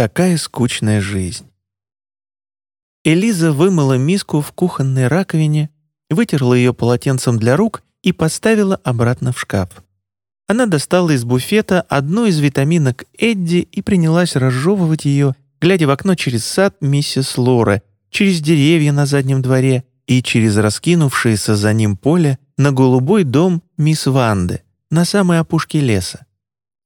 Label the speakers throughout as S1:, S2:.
S1: такая скучная жизнь. Элиза вымыла миску в кухонной раковине, вытерла ее полотенцем для рук и поставила обратно в шкаф. Она достала из буфета одну из витаминок Эдди и принялась разжевывать ее, глядя в окно через сад миссис Лоры, через деревья на заднем дворе и через раскинувшееся за ним поле на голубой дом мисс Ванды на самой опушке леса.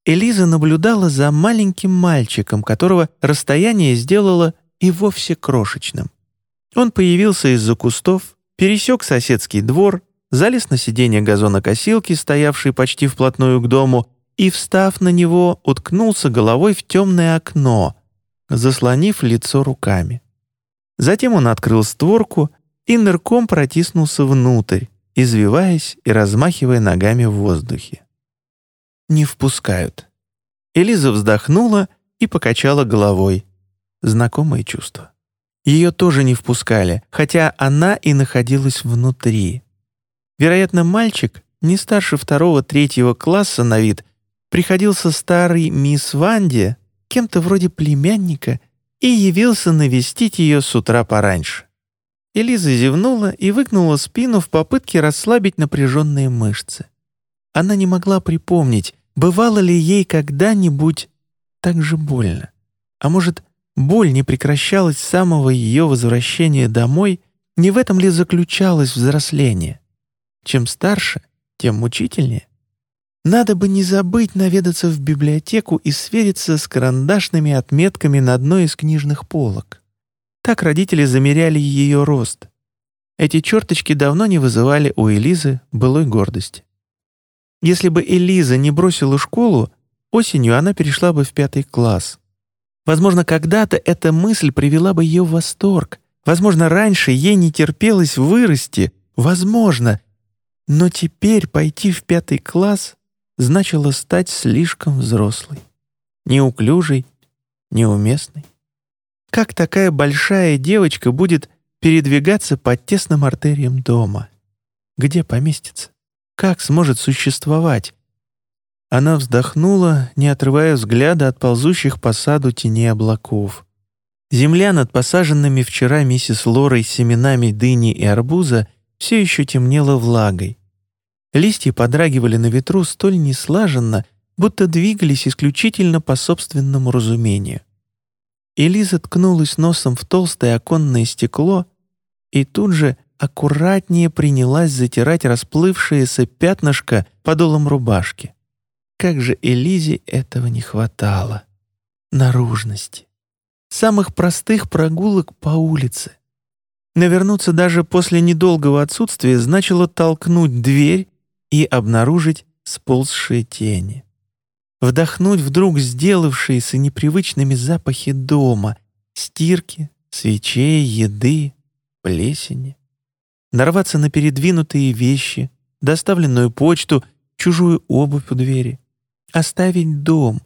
S1: Элиза наблюдала за маленьким мальчиком, которого расстояние сделало и вовсе крошечным. Он появился из-за кустов, пересек соседский двор, залез на сиденье газонокосилки, стоявшей почти вплотную к дому, и, встав на него, уткнулся головой в темное окно, заслонив лицо руками. Затем он открыл створку и нырком протиснулся внутрь, извиваясь и размахивая ногами в воздухе. «Не впускают». Элиза вздохнула и покачала головой. Знакомое чувство. Ее тоже не впускали, хотя она и находилась внутри. Вероятно, мальчик, не старше второго-третьего класса на вид, приходился старый мисс Ванде, кем-то вроде племянника, и явился навестить ее с утра пораньше. Элиза зевнула и выгнула спину в попытке расслабить напряженные мышцы. Она не могла припомнить, бывало ли ей когда-нибудь так же больно. А может, боль не прекращалась с самого ее возвращения домой, не в этом ли заключалось взросление? Чем старше, тем мучительнее. Надо бы не забыть наведаться в библиотеку и свериться с карандашными отметками на одной из книжных полок. Так родители замеряли ее рост. Эти черточки давно не вызывали у Элизы былой гордости. Если бы Элиза не бросила школу, осенью она перешла бы в пятый класс. Возможно, когда-то эта мысль привела бы ее в восторг. Возможно, раньше ей не терпелось вырасти. Возможно. Но теперь пойти в пятый класс значило стать слишком взрослой. Неуклюжей, неуместной. Как такая большая девочка будет передвигаться по тесным артериям дома? Где поместится? Как сможет существовать? Она вздохнула, не отрывая взгляда от ползущих по саду теней облаков. Земля над посаженными вчера миссис Лорой семенами дыни и арбуза все еще темнела влагой. Листья подрагивали на ветру столь неслаженно, будто двигались исключительно по собственному разумению. Элиза ткнулась носом в толстое оконное стекло и тут же аккуратнее принялась затирать расплывшееся пятнышко подолом рубашки. Как же Элизе этого не хватало. Наружности. Самых простых прогулок по улице. Навернуться даже после недолгого отсутствия значило толкнуть дверь и обнаружить сползшие тени вдохнуть вдруг сделавшиеся непривычными запахи дома, стирки, свечей, еды, плесени. Нарваться на передвинутые вещи, доставленную почту, чужую обувь у двери. Оставить дом.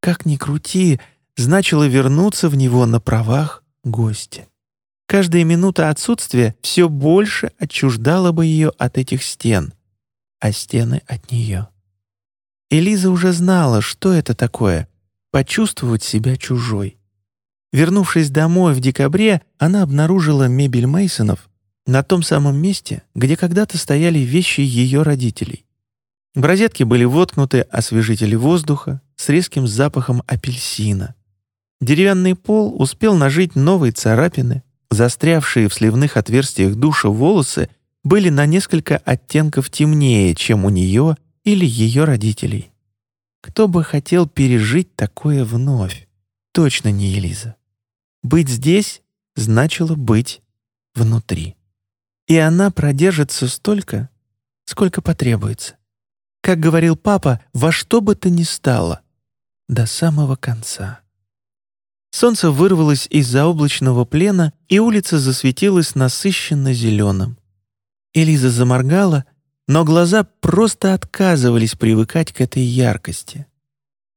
S1: Как ни крути, значило вернуться в него на правах гостя. Каждая минута отсутствия все больше отчуждала бы ее от этих стен, а стены от нее. Элиза уже знала, что это такое — почувствовать себя чужой. Вернувшись домой в декабре, она обнаружила мебель Мейсонов на том самом месте, где когда-то стояли вещи ее родителей. В розетке были воткнуты освежители воздуха с резким запахом апельсина. Деревянный пол успел нажить новые царапины, застрявшие в сливных отверстиях душа волосы были на несколько оттенков темнее, чем у нее или ее родителей. Кто бы хотел пережить такое вновь? Точно не Елиза. Быть здесь значило быть внутри. И она продержится столько, сколько потребуется. Как говорил папа, во что бы то ни стало, до самого конца. Солнце вырвалось из заоблачного плена, и улица засветилась насыщенно зеленым. Элиза заморгала — но глаза просто отказывались привыкать к этой яркости.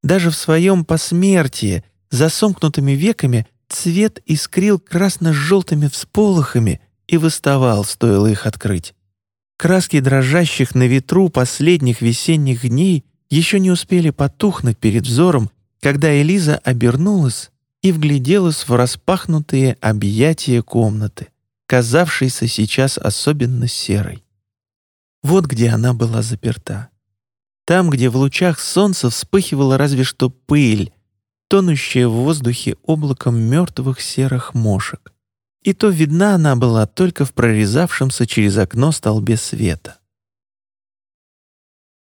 S1: Даже в своем посмертии, за сомкнутыми веками, цвет искрил красно-желтыми всполохами и выставал, стоило их открыть. Краски дрожащих на ветру последних весенних дней еще не успели потухнуть перед взором, когда Элиза обернулась и вгляделась в распахнутые объятия комнаты, казавшейся сейчас особенно серой. Вот где она была заперта. Там, где в лучах солнца вспыхивала разве что пыль, тонущая в воздухе облаком мертвых серых мошек. И то видна она была только в прорезавшемся через окно столбе света.